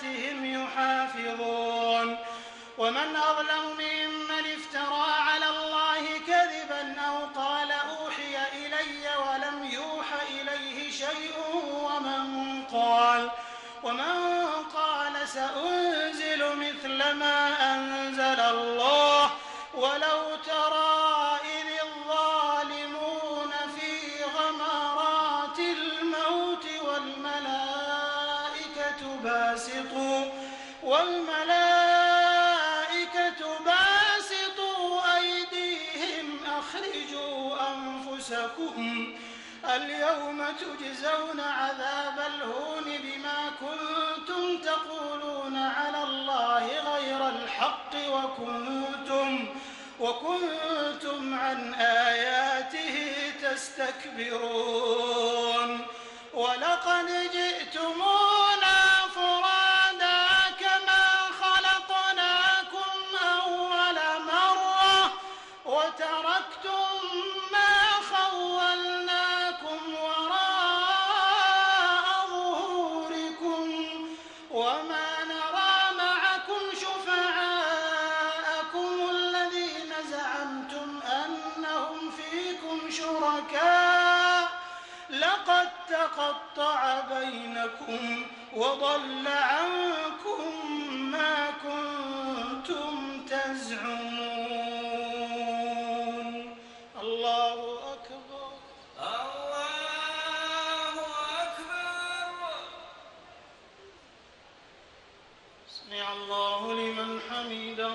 صلاتهم يحافظون. ومن أظلم تجزون عذاب الهون بما كنتم تقولون على الله غير الحق وكنتم وكنتم عن آياته تستكبرون. ولقد وضل عنكم ما كنتم تزعمون. الله أكبر. الله أكبر. سمع الله لمن حمده.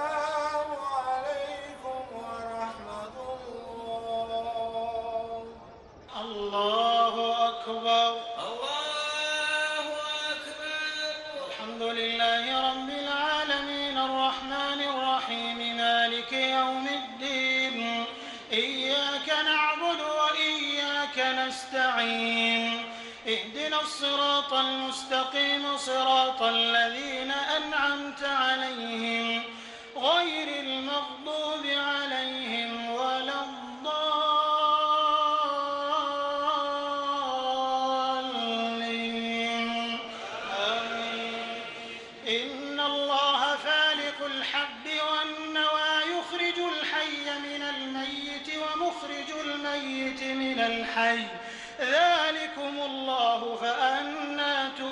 الصراط المستقيم صراط الذين أنعمت عليهم غير المغضوب عليهم ولا الضالين. آمين. إن الله فالق الحب والنوى يخرج الحي من الميت ومخرج الميت من الحي. ذلكم الله فأنا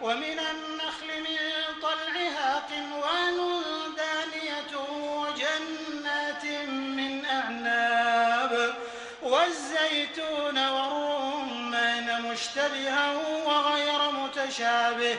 ومن النخل من طلعها قنوان دانية وجنات من أعناب والزيتون والرمان مشتبها وغير متشابه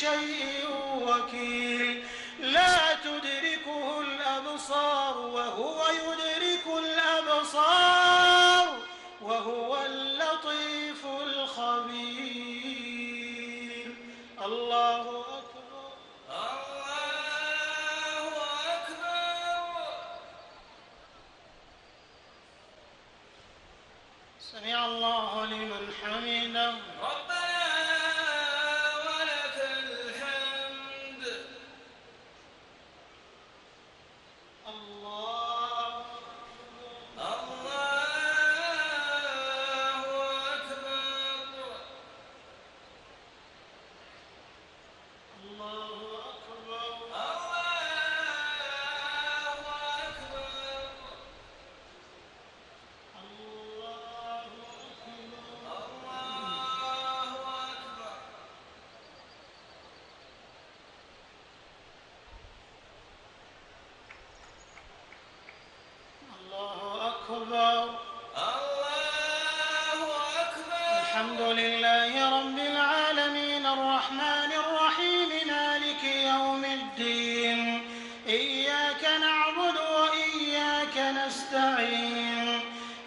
شيء وكيل. لا تدركه الأبصار وهو يدرك الأبصار وهو اللطيف الخبير. الله أكبر. الله أكبر. سمع الله لمن حمده. ربنا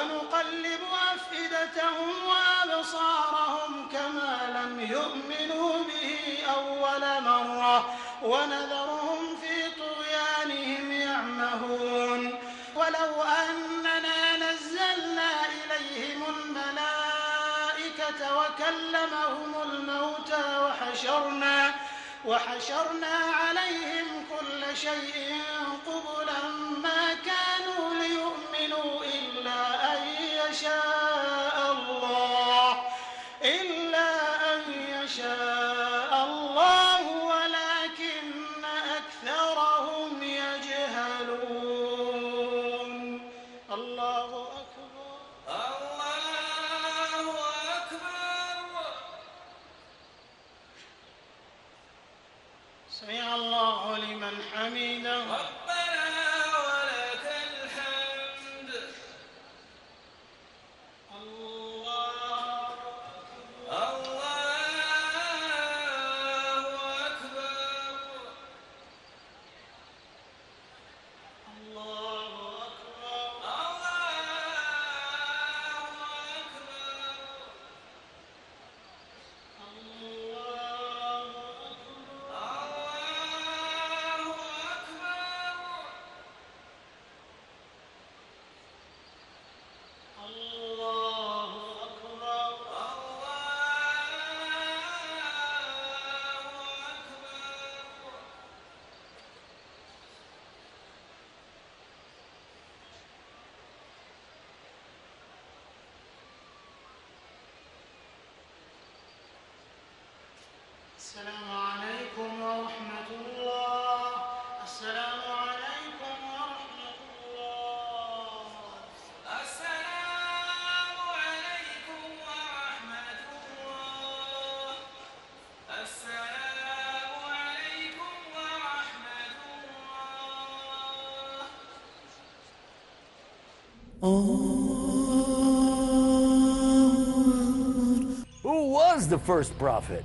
ونقلب أفئدتهم وأبصارهم كما لم يؤمنوا به أول مرة ونذرهم في طغيانهم يعمهون. ولو أننا نزلنا إليهم الملائكة وكلمهم الموتى وحشرنا وحشرنا عليهم كل شيء السلام عليكم ورحمة الله السلام عليكم ورحمة الله السلام عليكم ورحمة الله السلام عليكم ورحمة الله Who was the first prophet?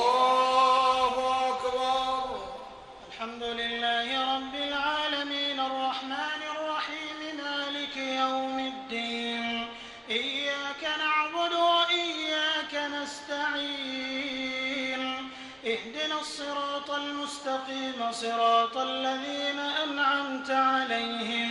عليهم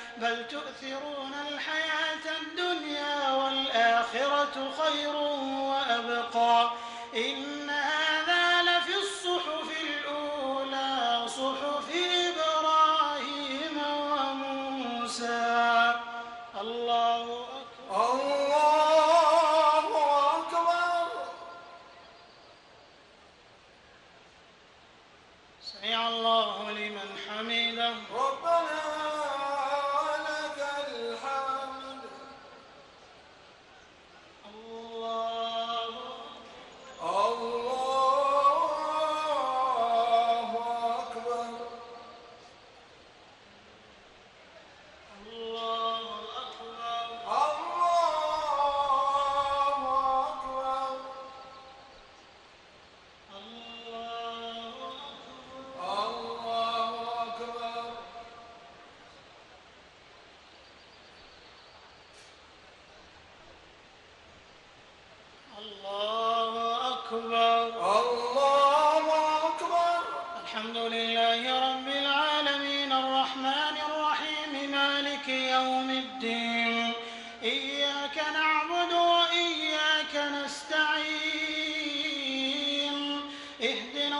بل تؤثرون الحياة الدنيا والآخرة خير وأبقى. إن هذا لفي الصحف الأولى صحف إبراهيم وموسى. الله أكبر. الله أكبر. سمع الله لمن حمده. ربنا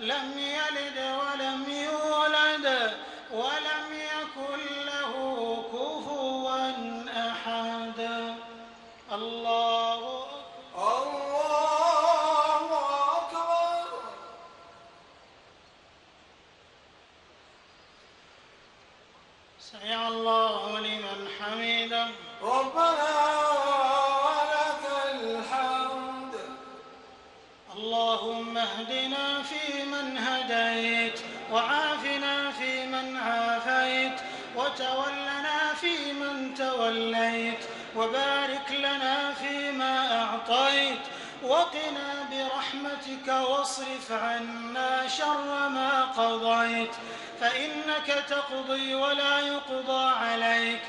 لم يلد وبارك لنا فيما أعطيت وقنا برحمتك واصرف عنا شر ما قضيت فإنك تقضي ولا يقضى عليك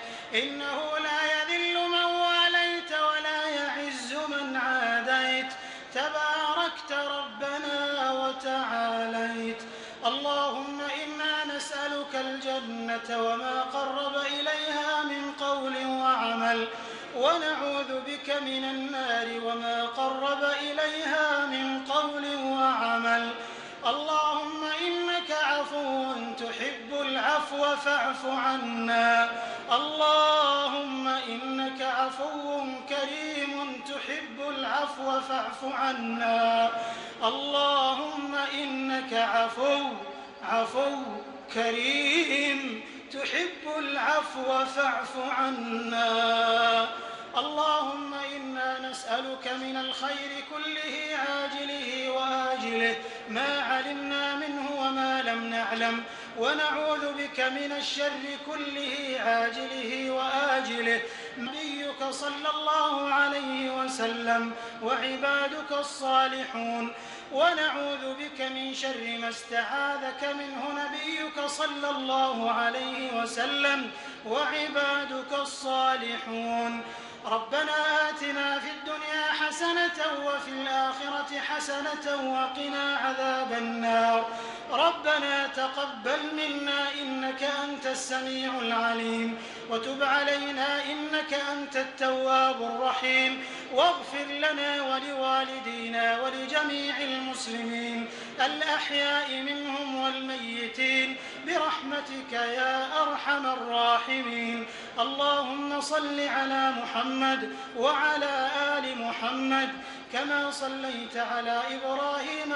عنا. اللهم إنك عفو كريم تحب العفو فاعف عنا. اللهم إنك عفو عفو كريم تحب العفو فاعف عنا. اللهم إنا نسألك من الخير كله عاجله وآجله. ما علمنا منه وما لم نعلم. ونعوذ بك من الشر كله عاجله وآجله. نبيك صلى الله عليه وسلم وعبادك الصالحون. ونعوذ بك من شر ما استعاذك منه نبيك صلى الله عليه وسلم وعبادك الصالحون. ربنا آتنا في الدنيا حسنة وفي الآخرة حسنة وقنا عذاب النار. ربنا تقبل منا إنك أنت السميع العليم وتب علينا إنك أنت التواب الرحيم. واغفر لنا ولوالدينا ولجميع المسلمين الأحياء منهم والميتين برحمتك يا أرحم الراحمين. اللهم صل على محمد وعلى آل محمد كما صليت على إبراهيم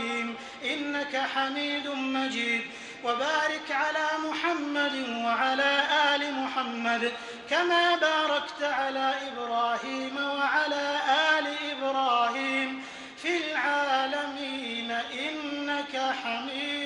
إبراهيم إنك حميد مجيد. وبارك على محمد وعلى آل محمد كما باركت على إبراهيم وعلى آل إبراهيم. في العالمين إنك حميد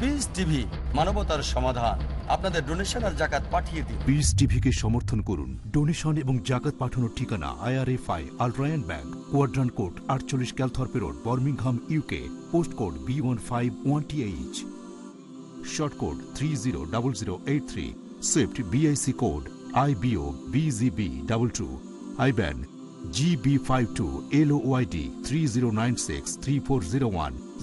পিস মানবতার সমাধান। আপনাদের ডোনেশন আর জাকাত পাঠিয়ে দিন। পিস টিভিকে সমর্থন করুন। ডোনেশন এবং জাকাত পাঠানোর ঠিকানা IRFI Al Rayan bank quadrant code আটচল্লিশ Calthorpe road Birmingham UK post code B one five one TH short code three zero double zero eight three swift BIC code IBO BGB double two IBAN GB five two LYD three zero nine six three four zero one